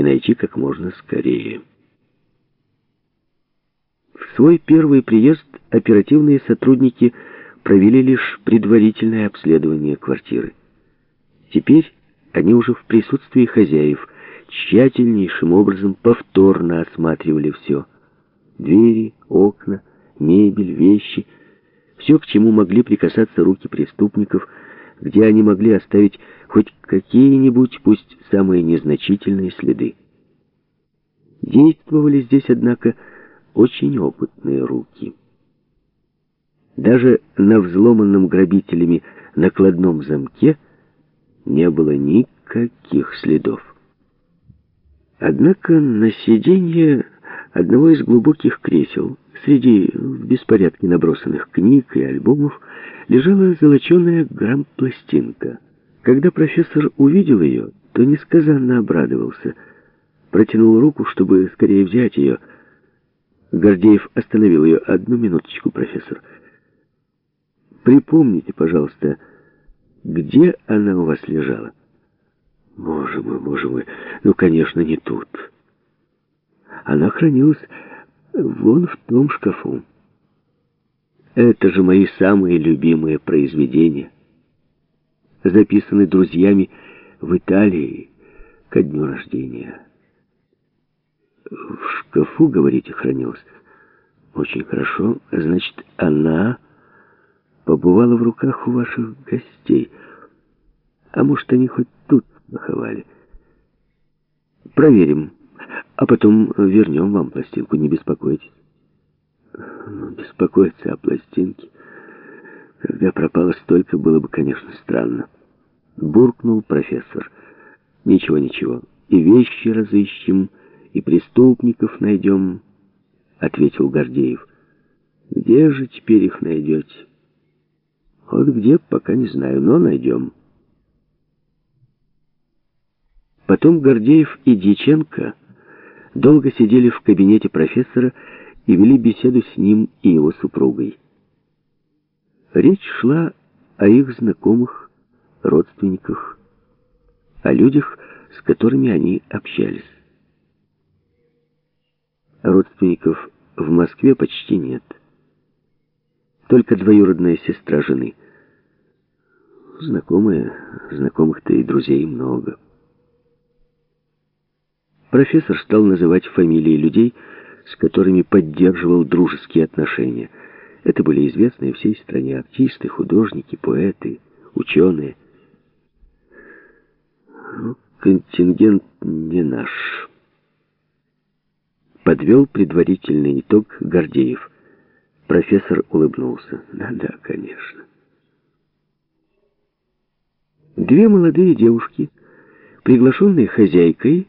и найти как можно скорее. В свой первый приезд оперативные сотрудники провели лишь предварительное обследование квартиры. Теперь они уже в присутствии хозяев тщательнейшим образом повторно осматривали все. Двери, окна, мебель, вещи, все, к чему могли прикасаться руки преступников, где они могли оставить хоть какие-нибудь, пусть самые незначительные следы. Действовали здесь, однако, очень опытные руки. Даже на взломанном грабителями накладном замке не было никаких следов. Однако на сиденье одного из глубоких кресел среди в беспорядке набросанных книг и альбомов лежала золоченая грамм-пластинка. Когда профессор увидел ее, то несказанно обрадовался. Протянул руку, чтобы скорее взять ее. Гордеев остановил ее. «Одну минуточку, профессор. Припомните, пожалуйста, где она у вас лежала?» «Боже мой, боже мой, ну, конечно, не тут. Она хранилась вон в том шкафу. Это же мои самые любимые произведения» записаны друзьями в Италии ко дню рождения. В шкафу, говорите, хранилась? Очень хорошо. Значит, она побывала в руках у ваших гостей. А может, они хоть тут поховали? Проверим, а потом вернем вам пластинку, не беспокойтесь. Ну, беспокоиться о пластинке... Когда пропало столько, было бы, конечно, странно. Буркнул профессор. Ничего, ничего. И вещи разыщем, и преступников найдем, ответил Гордеев. Где же теперь их найдете? Вот где, пока не знаю, но найдем. Потом Гордеев и Дьяченко долго сидели в кабинете профессора и вели беседу с ним и его супругой. Речь шла о их знакомых, родственниках, о людях, с которыми они общались. Родственников в Москве почти нет. Только двоюродная сестра жены. Знакомые, знакомых-то и друзей много. Профессор стал называть фамилии людей, с которыми поддерживал дружеские отношения – это были известные всей стране артисты, художники, поэты, ученые. Ну, контингент не наш. Подвел предварительный итог Гордеев. Профессор улыбнулся. Да-да, конечно. Две молодые девушки, приглашенные хозяйкой,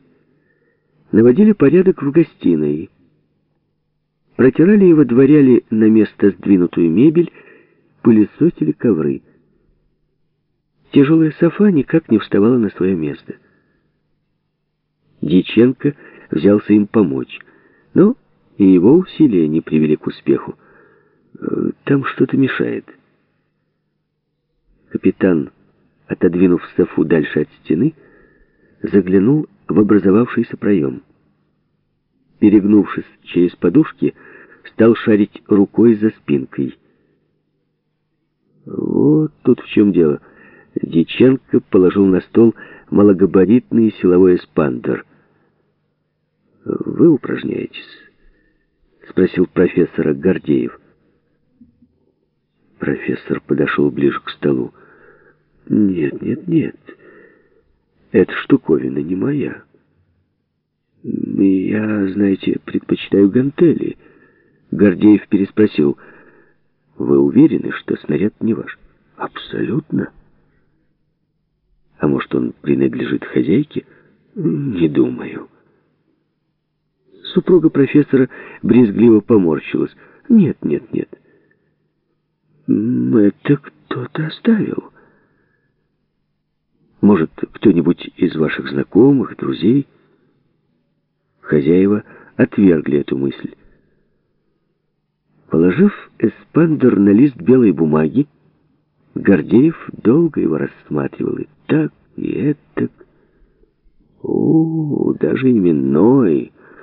наводили порядок в гостиной, Протирали и водворяли на место сдвинутую мебель, пылесосили ковры. Тяжелая софа никак не вставала на свое место. Дьяченко взялся им помочь, но и его усилия не привели к успеху. Э, там что-то мешает. Капитан, отодвинув софу дальше от стены, заглянул в образовавшийся проем. Перегнувшись через подушки, стал шарить рукой за спинкой. Вот тут в чем дело. Диченко положил на стол малогабаритный силовой эспандер. «Вы упражняетесь?» — спросил профессора Гордеев. Профессор подошел ближе к столу. «Нет, нет, нет. Эта штуковина не моя. Я, знаете, предпочитаю гантели». Гордеев переспросил. «Вы уверены, что снаряд не ваш?» «Абсолютно». «А может, он принадлежит хозяйке?» «Не думаю». Супруга профессора брезгливо поморщилась. «Нет, нет, нет. Это кто-то оставил. Может, кто-нибудь из ваших знакомых, друзей?» Хозяева отвергли эту мысль. Положив эспандер на лист белой бумаги, Гордеев долго его рассматривал и так, и этак. О, даже именной.